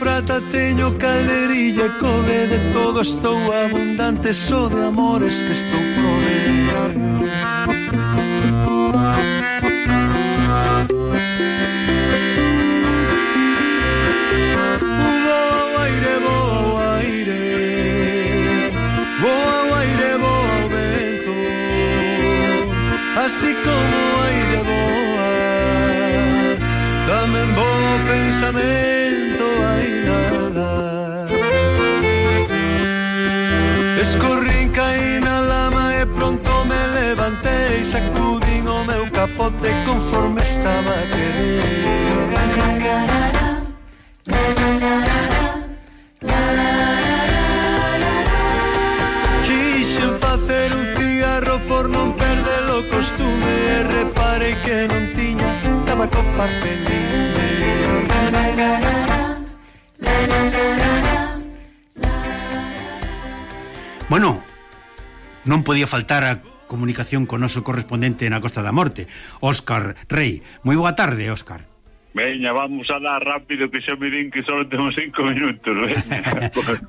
prata teño calderilla cobre de todo estou abundante só de amores que estou provendo conforme estaba querido Quixen facer un cigarro por non perder o costume E reparei que non tiña tabaco papel Bueno, non podía faltar a comunicación con noso correspondente na Costa da Morte, Óscar Rey. Moi boa tarde, Óscar. Veña, vamos a dar rápido que xa me din que só temos cinco minutos.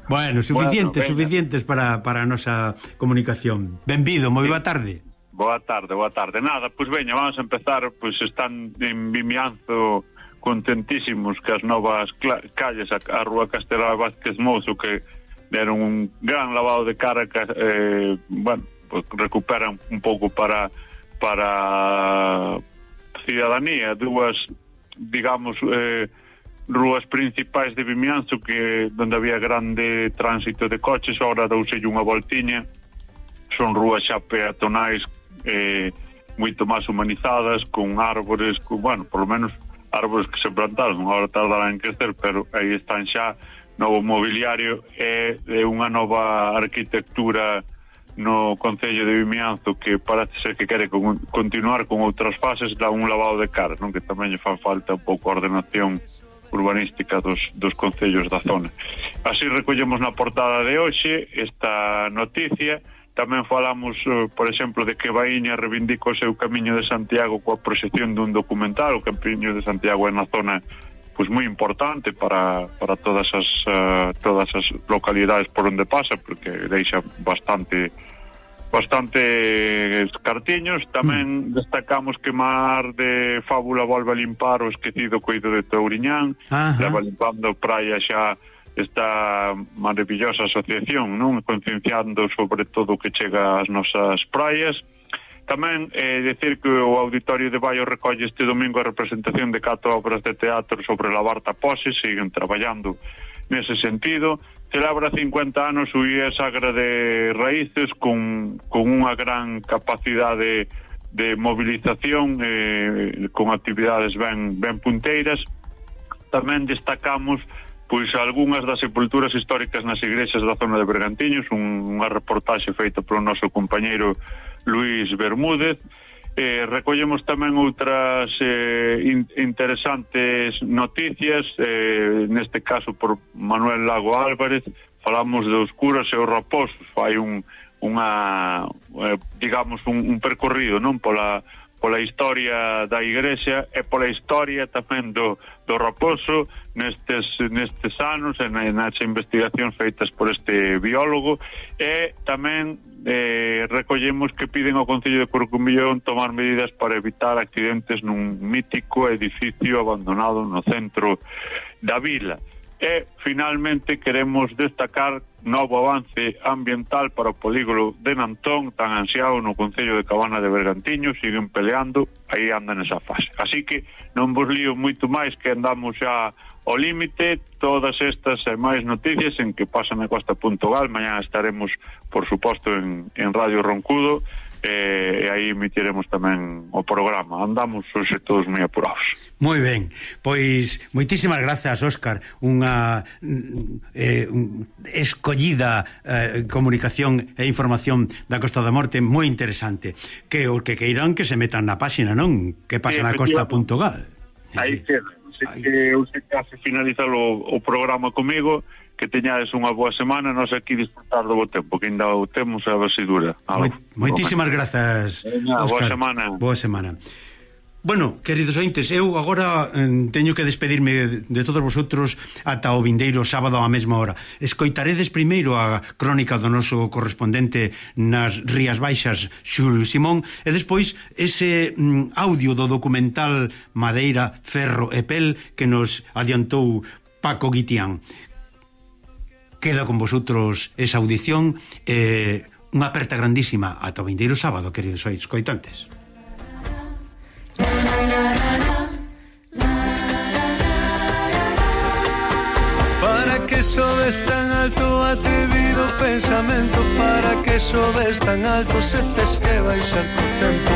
Bueno, suficientes, bueno, suficientes para, para a nosa comunicación Benvido, moi boa tarde Boa tarde, boa tarde Nada, pois veña, vamos a empezar Pois están en Vimianzo contentísimos que as novas calles a, a Rúa Castelar Vázquez Mozo que deron un gran lavado de cara que, eh, bueno, recuperan un pouco para para cidadanía dúas digamos eh, rúas principais de Vimianzo que donde había grande tránsito de coches, ahora douselle unha voltiña. Son rúas xa peatonais eh, moito máis humanizadas, con árbores, con, bueno, polo menos árbores que se plantaron, agora tardarán en crecer, pero aí están xa novo mobiliario e, e unha nova arquitectura no Concello de Vimianzo que parece ser que quere con, continuar con outras fases da un lavado de cara, non? que tamén lle fan falta un pouco a ordenación urbanística dos, dos concellos da zona. Así recollemos na portada de hoxe esta noticia, tamén falamos, eh, por exemplo, de que Baíña reivindica o seu camiño de Santiago coa proxección dun documental, o Camiño de Santiago é na zona pois moi importante para, para todas as uh, todas as localidades por onde pasa porque deixa bastante bastante cartiños tamén mm. destacamos que Mar de Fábula volve a limpar o esquecido coido de Touriñán. Leva limpando praia xa esta maravillosa asociación non? Concienciando sobre todo o que chega ás nosas praias. Tamén eh, decir que o Auditorio de Baio recolle este domingo a representación de catro obras de teatro sobre la Barta Pose, siguen traballando nese sentido. Celebra 50 anos o IE Sagra de Raíces con, con unha gran capacidade de movilización eh, con actividades ben, ben punteiras. Tamén destacamos pois algunhas das sepulturas históricas nas igrexas da zona de Bergantiños, un, unha reportaxe feita polo noso compañeiro Luis Bermúdez, Eh, recollemos tamén outras eh, in, interesantes noticias, eh, neste caso por Manuel Lago Álvarez, falamos dos curas e os raposos, fai un, unha, eh, digamos, un, un percorrido non pola pola historia da Igrexa e pola historia tamén do, do Raposo nestes, nestes anos e nas investigacións feitas por este biólogo e tamén eh, recollemos que piden ao Concello de Corcumbillón tomar medidas para evitar accidentes nun mítico edificio abandonado no centro da vila. E, finalmente, queremos destacar novo avance ambiental para o polígono de Nantón, tan ansiado no Concello de Cabana de Bergantiño, siguen peleando, aí andan esa fase. Así que non vos lío moito máis que andamos xa ao límite, todas estas e máis noticias en que pasan a costa.gal, mañá estaremos, por suposto, en, en Radio Roncudo, eh, e aí emitiremos tamén o programa. Andamos hoxe todos moi apurados. Moi ben, pois moitísimas grazas, Óscar, unha eh, escollida eh, comunicación e información da Costa da Morte moi interesante. Que o que queiran que se metan na páxina, non? Que pasa sí, na costa.gal. Aí sí así Ay. que eu sei que hace finalizar o, o programa comigo que teñades unha boa semana nos aquí disfrutar do bo tempo que ainda o temos a vasidura Moit, moitísimas grazas boa semana. Boa semana. Bueno, queridos ointes, eu agora eh, teño que despedirme de todos vosotros ata o vindeiro sábado á mesma hora. Escoitaredes primeiro a crónica do noso correspondente nas Rías Baixas, Xulio Simón, e despois ese mm, audio do documental Madeira, Ferro e Pel que nos adiantou Paco Guitián. Queda con vosotros esa audición e eh, unha aperta grandísima ata o vindeiro sábado, queridos ointes, coitantes. que sobes tan alto atrevido pensamento para que sobes tan alto se tes que baixar co tempo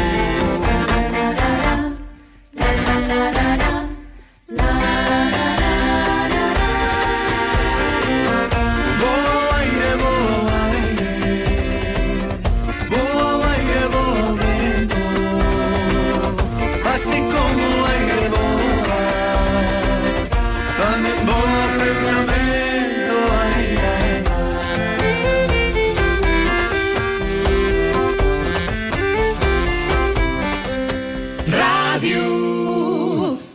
Boa pensamento.